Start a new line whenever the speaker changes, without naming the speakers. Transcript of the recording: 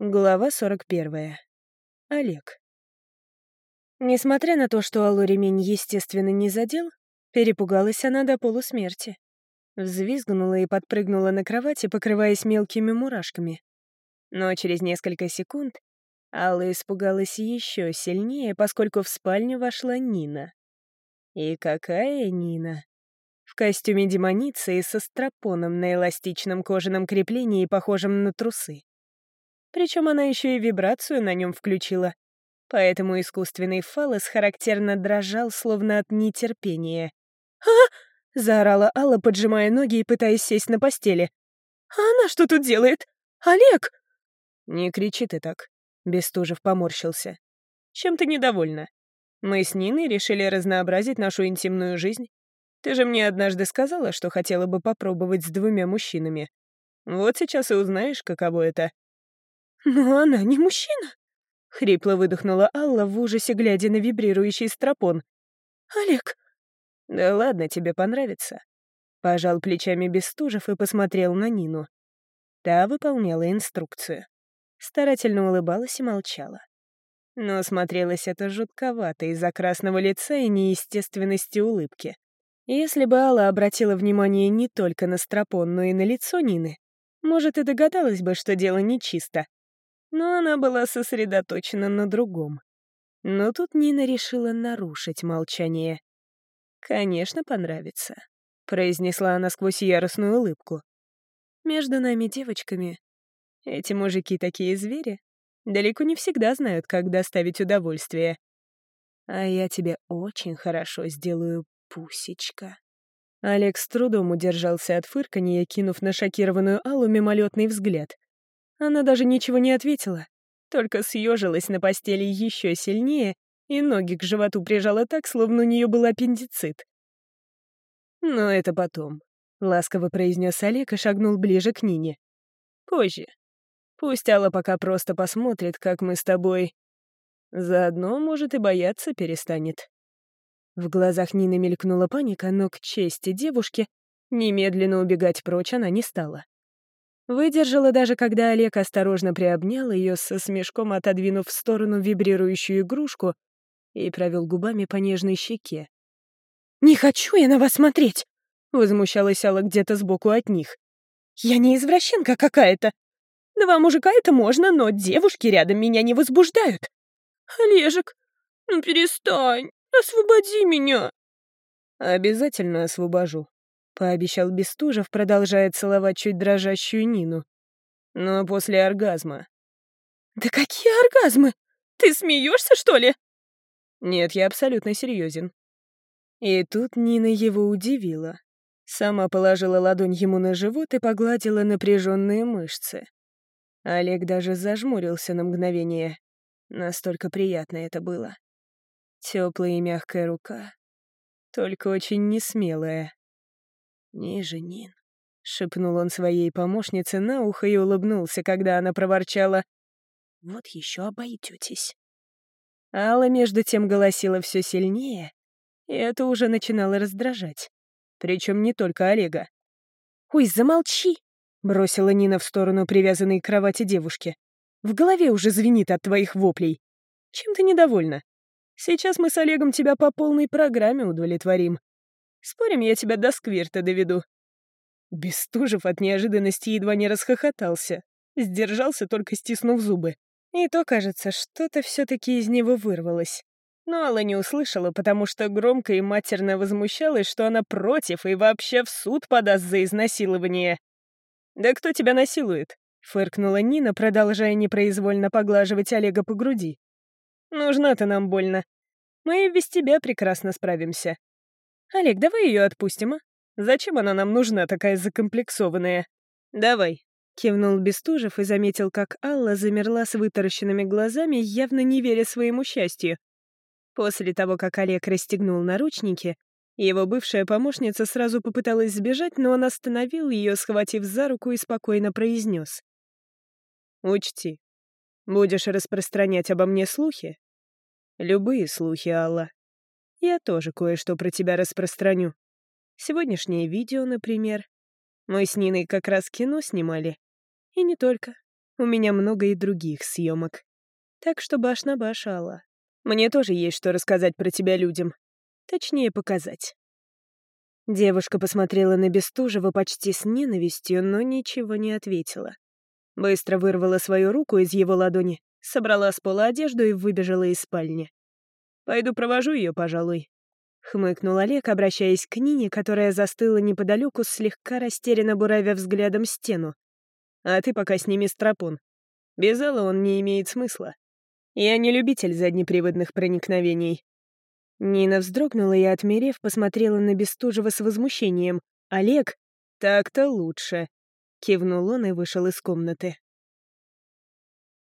Глава 41. Олег. Несмотря на то, что Аллу ремень, естественно, не задел, перепугалась она до полусмерти. Взвизгнула и подпрыгнула на кровати, покрываясь мелкими мурашками. Но через несколько секунд Алла испугалась еще сильнее, поскольку в спальню вошла Нина. И какая Нина? В костюме демоницы и со стропоном на эластичном кожаном креплении, похожем на трусы. Причем она еще и вибрацию на нем включила. Поэтому искусственный фалос характерно дрожал, словно от нетерпения. «А!» — заорала Алла, поджимая ноги и пытаясь сесть на постели. «А она что тут делает? Олег!» «Не кричи ты так», — Бестужев поморщился. «Чем ты недовольна? Мы с Ниной решили разнообразить нашу интимную жизнь. Ты же мне однажды сказала, что хотела бы попробовать с двумя мужчинами. Вот сейчас и узнаешь, каково это «Но она не мужчина!» — хрипло выдохнула Алла в ужасе, глядя на вибрирующий стропон. «Олег!» «Да ладно, тебе понравится!» Пожал плечами Бестужев и посмотрел на Нину. Та выполняла инструкцию. Старательно улыбалась и молчала. Но смотрелось это жутковато из-за красного лица и неестественности улыбки. Если бы Алла обратила внимание не только на стропон, но и на лицо Нины, может, и догадалась бы, что дело нечисто но она была сосредоточена на другом. Но тут Нина решила нарушить молчание. «Конечно, понравится», — произнесла она сквозь яростную улыбку. «Между нами девочками эти мужики такие звери, далеко не всегда знают, как доставить удовольствие. А я тебе очень хорошо сделаю, пусечка». Олег с трудом удержался от фырканья, кинув на шокированную Аллу мимолетный взгляд — она даже ничего не ответила, только съежилась на постели еще сильнее и ноги к животу прижала так, словно у нее был аппендицит. «Но это потом», — ласково произнес Олег и шагнул ближе к Нине. «Позже. Пусть Алла пока просто посмотрит, как мы с тобой. Заодно, может, и бояться перестанет». В глазах Нины мелькнула паника, но к чести девушки немедленно убегать прочь она не стала. Выдержала даже, когда Олег осторожно приобнял ее, со смешком отодвинув в сторону вибрирующую игрушку и провел губами по нежной щеке. «Не хочу я на вас смотреть!» — возмущалась Алла где-то сбоку от них. «Я не извращенка какая-то. Два мужика это можно, но девушки рядом меня не возбуждают. Олежек, ну перестань, освободи меня!» «Обязательно освобожу», пообещал Бестужев, продолжая целовать чуть дрожащую Нину. Но после оргазма. «Да какие оргазмы? Ты смеешься, что ли?» «Нет, я абсолютно серьезен. И тут Нина его удивила. Сама положила ладонь ему на живот и погладила напряженные мышцы. Олег даже зажмурился на мгновение. Настолько приятно это было. Теплая и мягкая рука, только очень несмелая. «Ниже, Нин», — шепнул он своей помощнице на ухо и улыбнулся, когда она проворчала. «Вот еще обойдетесь». Алла между тем голосила все сильнее, и это уже начинало раздражать. Причем не только Олега. «Ой, замолчи!» — бросила Нина в сторону привязанной к кровати девушки. «В голове уже звенит от твоих воплей. Чем ты недовольна? Сейчас мы с Олегом тебя по полной программе удовлетворим. Спорим, я тебя до сквирта доведу». Бестужев от неожиданности едва не расхохотался. Сдержался, только стиснув зубы. И то, кажется, что-то все-таки из него вырвалось. Но Алла не услышала, потому что громко и матерно возмущалась, что она против и вообще в суд подаст за изнасилование. «Да кто тебя насилует?» — фыркнула Нина, продолжая непроизвольно поглаживать Олега по груди. «Нужна ты нам больно. Мы и без тебя прекрасно справимся. «Олег, давай ее отпустим, а? Зачем она нам нужна, такая закомплексованная?» «Давай», — кивнул Бестужев и заметил, как Алла замерла с вытаращенными глазами, явно не веря своему счастью. После того, как Олег расстегнул наручники, его бывшая помощница сразу попыталась сбежать, но он остановил ее, схватив за руку и спокойно произнес. «Учти, будешь распространять обо мне слухи? Любые слухи, Алла. Я тоже кое-что про тебя распространю. Сегодняшнее видео, например. Мы с Ниной как раз кино снимали. И не только. У меня много и других съемок. Так что баш на баш, Алла. Мне тоже есть что рассказать про тебя людям. Точнее, показать. Девушка посмотрела на Бестужева почти с ненавистью, но ничего не ответила. Быстро вырвала свою руку из его ладони, собрала с пола одежду и выбежала из спальни. «Пойду провожу ее, пожалуй», — хмыкнул Олег, обращаясь к Нине, которая застыла неподалеку, слегка растерянно буравя взглядом стену. «А ты пока сними стропон. Без Аллы он не имеет смысла. Я не любитель заднеприводных проникновений». Нина вздрогнула и, отмерев, посмотрела на Бестужева с возмущением. «Олег, так-то лучше», — кивнул он и вышел из комнаты.